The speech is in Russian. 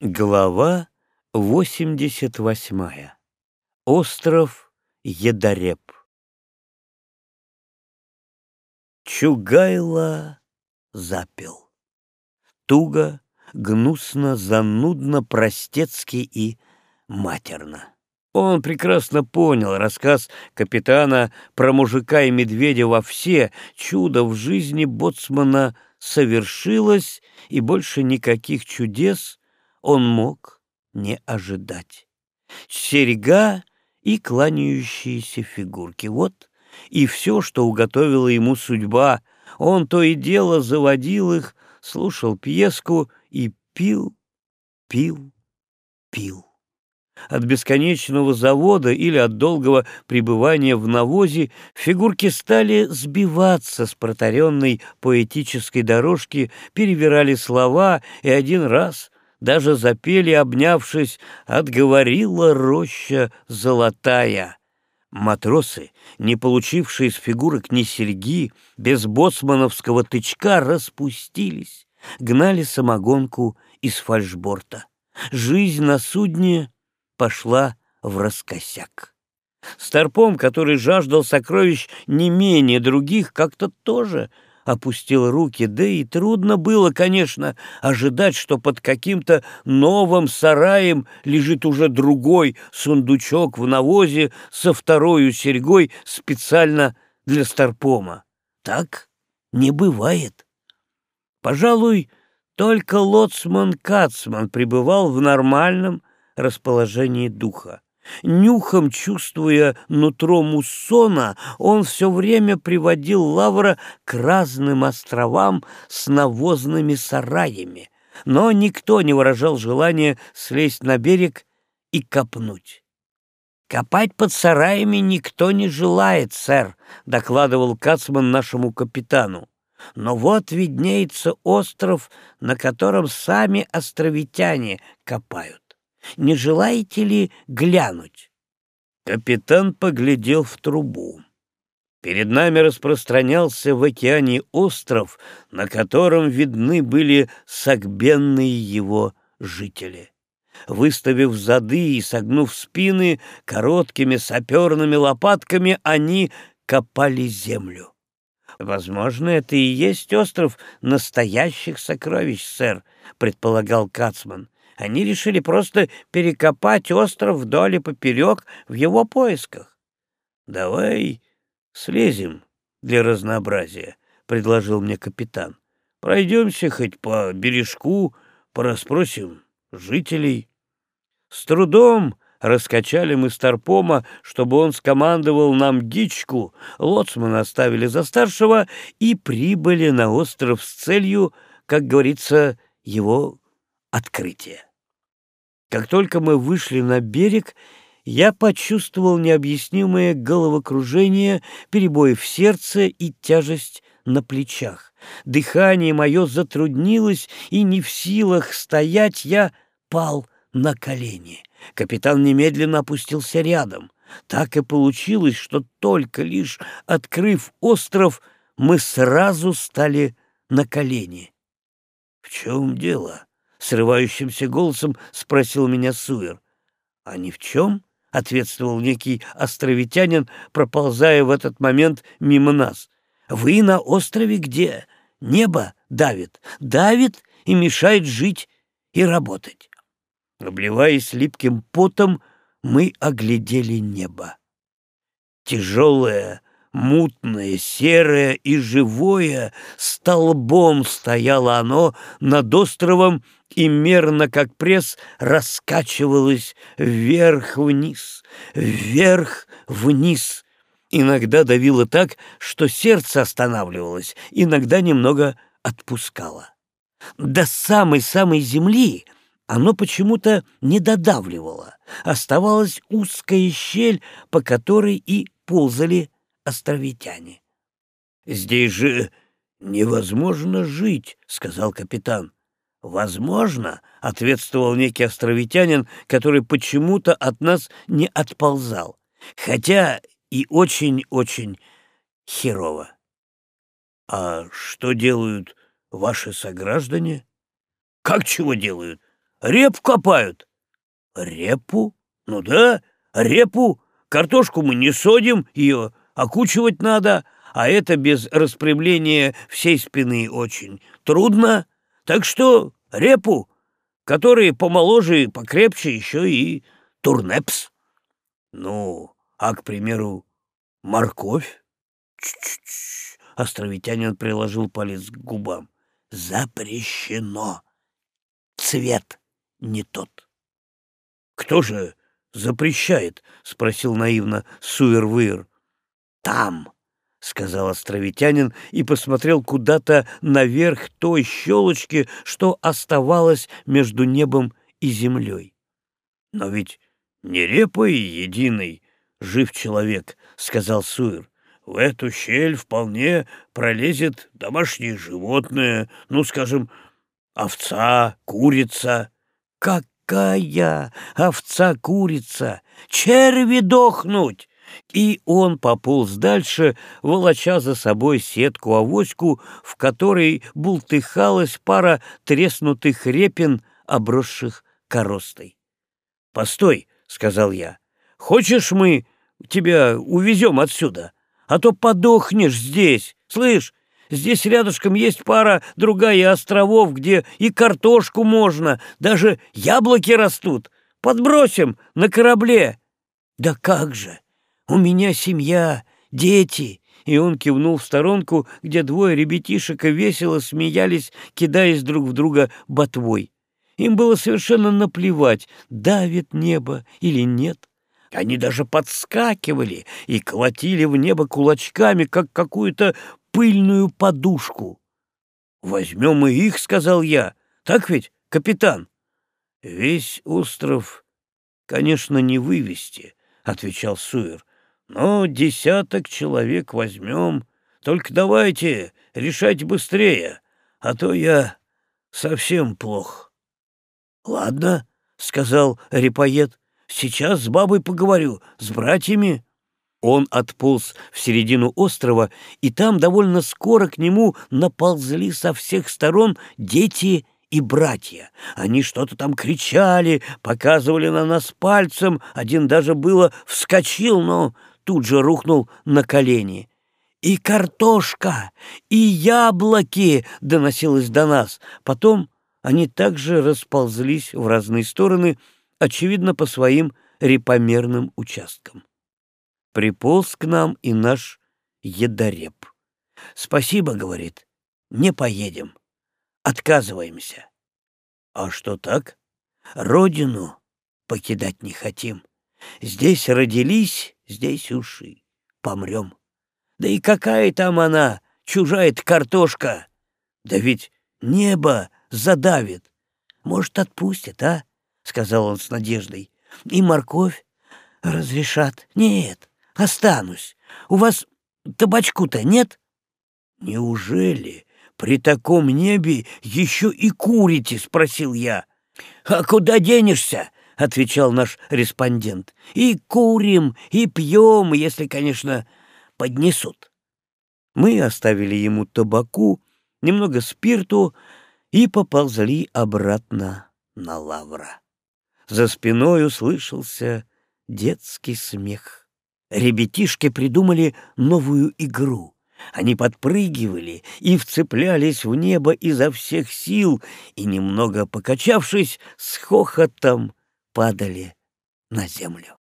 Глава 88. Остров Едареп. Чугайло запел. Туго, гнусно, занудно, простецки и матерно. Он прекрасно понял рассказ капитана про мужика и медведя во все, чудо в жизни боцмана совершилось, и больше никаких чудес он мог не ожидать. Серега и кланяющиеся фигурки. Вот и все, что уготовила ему судьба. Он то и дело заводил их, слушал пьеску и пил, пил, пил. От бесконечного завода или от долгого пребывания в навозе фигурки стали сбиваться с протаренной поэтической дорожки, перевирали слова и один раз даже запели, обнявшись, отговорила роща золотая. Матросы, не получившие из фигурок ни серьги, без боцмановского тычка распустились, гнали самогонку из фальшборта. Жизнь на судне пошла в раскосяк. Старпом, который жаждал сокровищ не менее других, как-то тоже опустил руки, да и трудно было, конечно, ожидать, что под каким-то новым сараем лежит уже другой сундучок в навозе со второй серьгой специально для Старпома. Так не бывает. Пожалуй, только лоцман Кацман пребывал в нормальном расположении духа. Нюхом чувствуя нутро муссона, он все время приводил Лавра к разным островам с навозными сараями, но никто не выражал желания слезть на берег и копнуть. «Копать под сараями никто не желает, сэр», — докладывал Кацман нашему капитану. «Но вот виднеется остров, на котором сами островитяне копают. Не желаете ли глянуть?» Капитан поглядел в трубу. Перед нами распространялся в океане остров, на котором видны были согбенные его жители. Выставив зады и согнув спины, короткими саперными лопатками они копали землю. «Возможно, это и есть остров настоящих сокровищ, сэр», — предполагал Кацман. Они решили просто перекопать остров вдоль и поперек в его поисках. — Давай слезем для разнообразия, — предложил мне капитан. — Пройдемся хоть по бережку, порасспросим жителей. С трудом раскачали мы Старпома, чтобы он скомандовал нам гичку, лоцмана оставили за старшего и прибыли на остров с целью, как говорится, его открытия. Как только мы вышли на берег, я почувствовал необъяснимое головокружение, перебои в сердце и тяжесть на плечах. Дыхание мое затруднилось, и не в силах стоять я пал на колени. Капитан немедленно опустился рядом. Так и получилось, что только лишь открыв остров, мы сразу стали на колени. — В чем дело? — срывающимся голосом спросил меня Суэр. «А ни в чем?» — ответствовал некий островитянин, проползая в этот момент мимо нас. «Вы на острове где? Небо давит, давит и мешает жить и работать». Обливаясь липким потом, мы оглядели небо. Тяжелое, мутное, серое и живое, столбом стояло оно над островом и мерно, как пресс, раскачивалось вверх-вниз, вверх-вниз. Иногда давило так, что сердце останавливалось, иногда немного отпускало. До самой-самой земли оно почему-то не додавливало. Оставалась узкая щель, по которой и ползали островитяне. «Здесь же невозможно жить», — сказал капитан. «Возможно», — ответствовал некий островитянин, который почему-то от нас не отползал, хотя и очень-очень херово. «А что делают ваши сограждане?» «Как чего делают? репу копают. Репу? Ну да, репу. Картошку мы не содим, ее окучивать надо, а это без распрямления всей спины очень трудно. Так что репу, которые помоложе и покрепче, еще и турнепс. Ну, а, к примеру, морковь? Ч-ч-ч. Островитянин приложил палец к губам. Запрещено. Цвет не тот. Кто же запрещает? Спросил наивно Суэрвыр. Там, сказал островитянин и посмотрел куда-то наверх той щелочки, что оставалось между небом и землей. Но ведь не репой единой жив человек, сказал Суэр. В эту щель вполне пролезет домашнее животное, ну, скажем, овца, курица. Какая овца-курица? Черви дохнуть! И он пополз дальше, волоча за собой сетку-авоську, в которой бултыхалась пара треснутых репин, обросших коростой. — Постой, — сказал я, — хочешь мы тебя увезем отсюда? — а то подохнешь здесь. Слышь, здесь рядышком есть пара другая островов, где и картошку можно, даже яблоки растут. Подбросим на корабле. Да как же, у меня семья, дети. И он кивнул в сторонку, где двое ребятишек весело смеялись, кидаясь друг в друга ботвой. Им было совершенно наплевать, давит небо или нет. Они даже подскакивали и колотили в небо кулачками, как какую-то пыльную подушку. «Возьмем и их», — сказал я. «Так ведь, капитан?» «Весь остров, конечно, не вывести», — отвечал Суэр. «Но десяток человек возьмем. Только давайте, решать быстрее, а то я совсем плох». «Ладно», — сказал Репоет. Сейчас с бабой поговорю, с братьями». Он отполз в середину острова, и там довольно скоро к нему наползли со всех сторон дети и братья. Они что-то там кричали, показывали на нас пальцем, один даже было вскочил, но тут же рухнул на колени. «И картошка, и яблоки!» — доносилось до нас. Потом они также расползлись в разные стороны — очевидно, по своим репомерным участкам. Приполз к нам и наш едореп. «Спасибо», — говорит, — «не поедем. Отказываемся». «А что так?» «Родину покидать не хотим. Здесь родились, здесь уши. Помрем. Да и какая там она, чужая картошка? Да ведь небо задавит. Может, отпустит, а? сказал он с надеждой. И морковь разрешат. Нет, останусь. У вас табачку-то нет? Неужели при таком небе еще и курите? спросил я. А куда денешься? Отвечал наш респондент. И курим, и пьем, если, конечно, поднесут. Мы оставили ему табаку, немного спирту и поползли обратно на лавра. За спиной услышался детский смех. Ребятишки придумали новую игру. Они подпрыгивали и вцеплялись в небо изо всех сил и, немного покачавшись, с хохотом падали на землю.